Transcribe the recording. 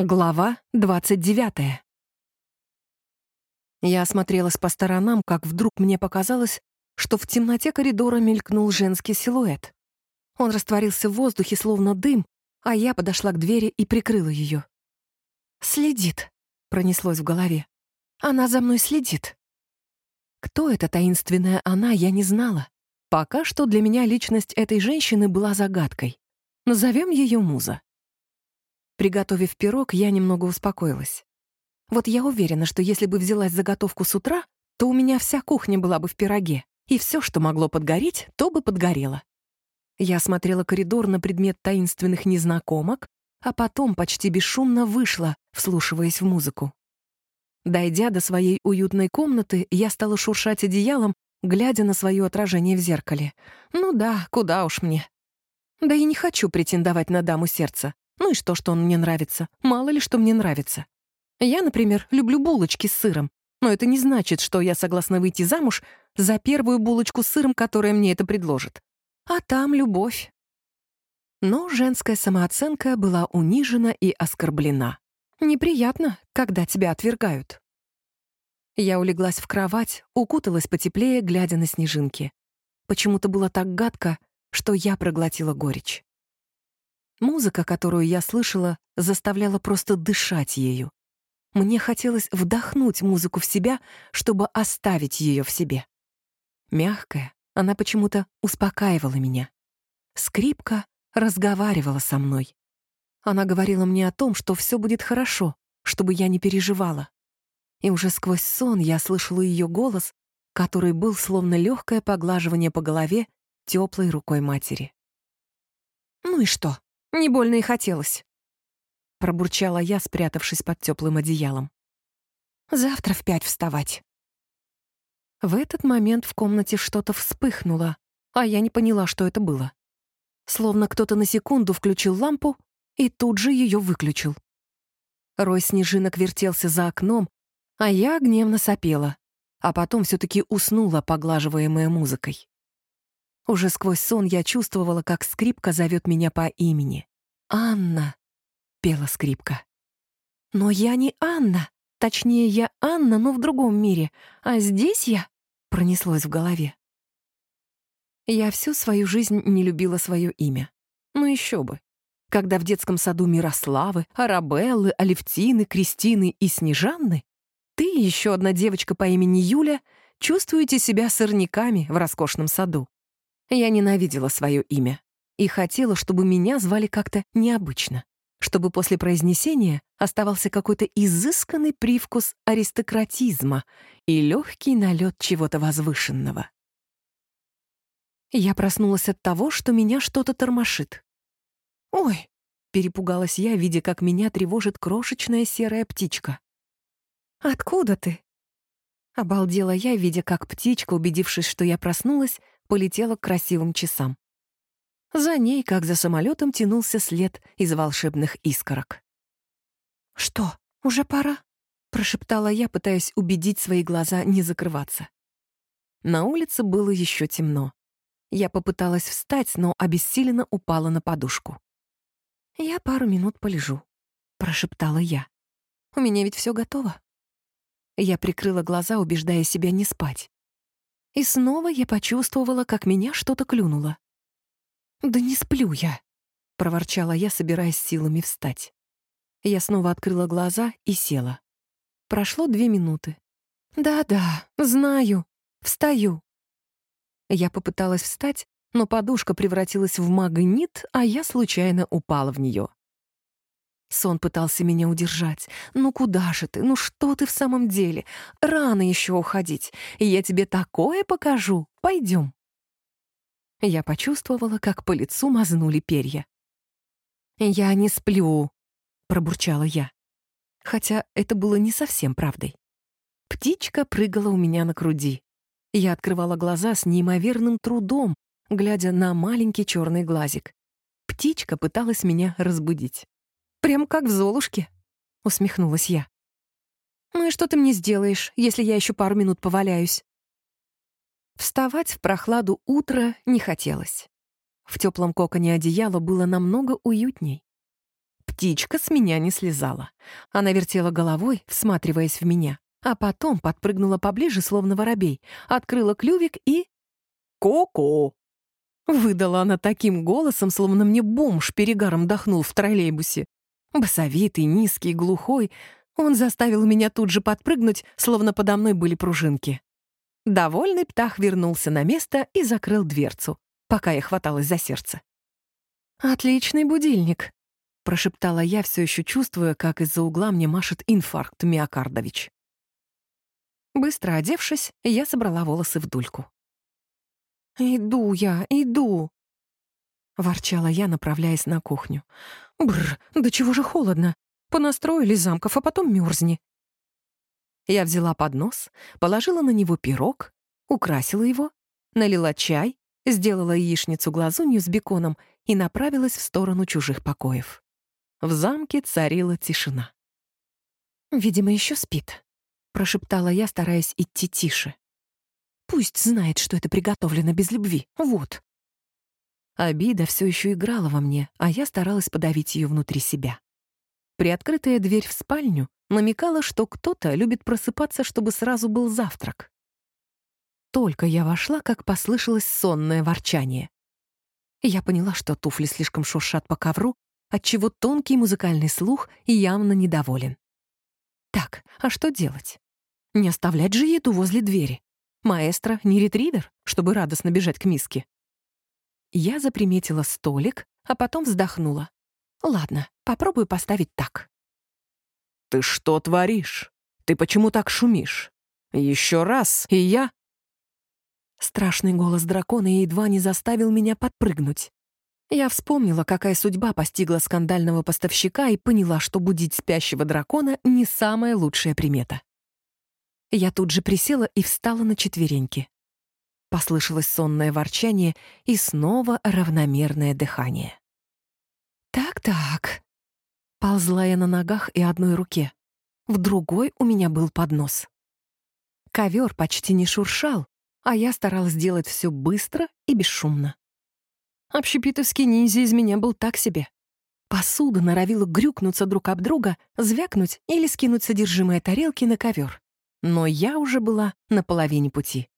Глава 29. Я осмотрелась по сторонам, как вдруг мне показалось, что в темноте коридора мелькнул женский силуэт. Он растворился в воздухе, словно дым, а я подошла к двери и прикрыла ее. «Следит», — пронеслось в голове. «Она за мной следит». Кто эта таинственная она, я не знала. Пока что для меня личность этой женщины была загадкой. Назовем ее Муза. Приготовив пирог, я немного успокоилась. Вот я уверена, что если бы взялась заготовку с утра, то у меня вся кухня была бы в пироге, и все, что могло подгореть, то бы подгорело. Я осмотрела коридор на предмет таинственных незнакомок, а потом почти бесшумно вышла, вслушиваясь в музыку. Дойдя до своей уютной комнаты, я стала шуршать одеялом, глядя на свое отражение в зеркале. Ну да, куда уж мне. Да и не хочу претендовать на даму сердца. Ну и что, что он мне нравится? Мало ли, что мне нравится. Я, например, люблю булочки с сыром, но это не значит, что я согласна выйти замуж за первую булочку с сыром, которая мне это предложит. А там любовь. Но женская самооценка была унижена и оскорблена. Неприятно, когда тебя отвергают. Я улеглась в кровать, укуталась потеплее, глядя на снежинки. Почему-то было так гадко, что я проглотила горечь. Музыка, которую я слышала, заставляла просто дышать ею. Мне хотелось вдохнуть музыку в себя, чтобы оставить ее в себе. Мягкая, она почему-то успокаивала меня. Скрипка разговаривала со мной. Она говорила мне о том, что все будет хорошо, чтобы я не переживала. И уже сквозь сон я слышала ее голос, который был словно легкое поглаживание по голове теплой рукой матери. «Ну и что?» Не больно и хотелось. Пробурчала я, спрятавшись под теплым одеялом. Завтра в пять вставать. В этот момент в комнате что-то вспыхнуло, а я не поняла, что это было. Словно кто-то на секунду включил лампу и тут же ее выключил. Рой снежинок вертелся за окном, а я гневно сопела, а потом все-таки уснула, поглаживаемая музыкой. Уже сквозь сон я чувствовала, как скрипка зовет меня по имени. «Анна!» — пела скрипка. «Но я не Анна. Точнее, я Анна, но в другом мире. А здесь я...» — пронеслось в голове. Я всю свою жизнь не любила свое имя. Ну еще бы. Когда в детском саду Мирославы, Арабеллы, Алевтины, Кристины и Снежанны, ты и еще одна девочка по имени Юля чувствуете себя сорняками в роскошном саду. Я ненавидела свое имя и хотела, чтобы меня звали как-то необычно, чтобы после произнесения оставался какой-то изысканный привкус аристократизма и легкий налет чего-то возвышенного. Я проснулась от того, что меня что-то тормошит. «Ой!» — перепугалась я, видя, как меня тревожит крошечная серая птичка. «Откуда ты?» Обалдела я, видя, как птичка, убедившись, что я проснулась, полетела к красивым часам. За ней, как за самолетом, тянулся след из волшебных искорок. «Что, уже пора?» — прошептала я, пытаясь убедить свои глаза не закрываться. На улице было еще темно. Я попыталась встать, но обессиленно упала на подушку. «Я пару минут полежу», — прошептала я. «У меня ведь все готово». Я прикрыла глаза, убеждая себя не спать. И снова я почувствовала, как меня что-то клюнуло. «Да не сплю я», — проворчала я, собираясь силами встать. Я снова открыла глаза и села. Прошло две минуты. «Да-да, знаю. Встаю». Я попыталась встать, но подушка превратилась в магнит, а я случайно упала в нее. Сон пытался меня удержать. «Ну куда же ты? Ну что ты в самом деле? Рано еще уходить. Я тебе такое покажу. Пойдем». Я почувствовала, как по лицу мазнули перья. «Я не сплю», — пробурчала я. Хотя это было не совсем правдой. Птичка прыгала у меня на груди. Я открывала глаза с неимоверным трудом, глядя на маленький черный глазик. Птичка пыталась меня разбудить. Прям как в Золушке», — усмехнулась я. «Ну и что ты мне сделаешь, если я еще пару минут поваляюсь?» Вставать в прохладу утра не хотелось. В теплом коконе одеяла было намного уютней. птичка с меня не слезала. Она вертела головой, всматриваясь в меня, а потом подпрыгнула поближе, словно воробей, открыла клювик и... «Ко-ко!» Выдала она таким голосом, словно мне бомж перегаром дохнул в троллейбусе. Басовитый, низкий, глухой, он заставил меня тут же подпрыгнуть, словно подо мной были пружинки. Довольный птах вернулся на место и закрыл дверцу, пока я хваталась за сердце. «Отличный будильник», — прошептала я, все еще чувствуя, как из-за угла мне машет инфаркт Миокардович. Быстро одевшись, я собрала волосы в дульку. «Иду я, иду!» — ворчала я, направляясь на кухню. «Бррр, да чего же холодно! Понастроили замков, а потом мерзни!» Я взяла поднос, положила на него пирог, украсила его, налила чай, сделала яичницу-глазунью с беконом и направилась в сторону чужих покоев. В замке царила тишина. «Видимо, еще спит», — прошептала я, стараясь идти тише. Пусть знает, что это приготовлено без любви. Вот. Обида все еще играла во мне, а я старалась подавить ее внутри себя. Приоткрытая дверь в спальню намекала, что кто-то любит просыпаться, чтобы сразу был завтрак. Только я вошла, как послышалось сонное ворчание. Я поняла, что туфли слишком шуршат по ковру, отчего тонкий музыкальный слух явно недоволен. Так, а что делать? Не оставлять же еду возле двери. Маэстро не ретривер, чтобы радостно бежать к миске. Я заприметила столик, а потом вздохнула. Ладно, попробую поставить так. «Ты что творишь? Ты почему так шумишь? Еще раз, и я...» Страшный голос дракона едва не заставил меня подпрыгнуть. Я вспомнила, какая судьба постигла скандального поставщика и поняла, что будить спящего дракона — не самая лучшая примета. Я тут же присела и встала на четвереньки. Послышалось сонное ворчание и снова равномерное дыхание. «Так-так». Ползла я на ногах и одной руке. В другой у меня был поднос. Ковер почти не шуршал, а я старалась делать все быстро и бесшумно. Общепитовский ниндзя из меня был так себе. Посуда норовила грюкнуться друг об друга, звякнуть или скинуть содержимое тарелки на ковер но я уже была на половине пути.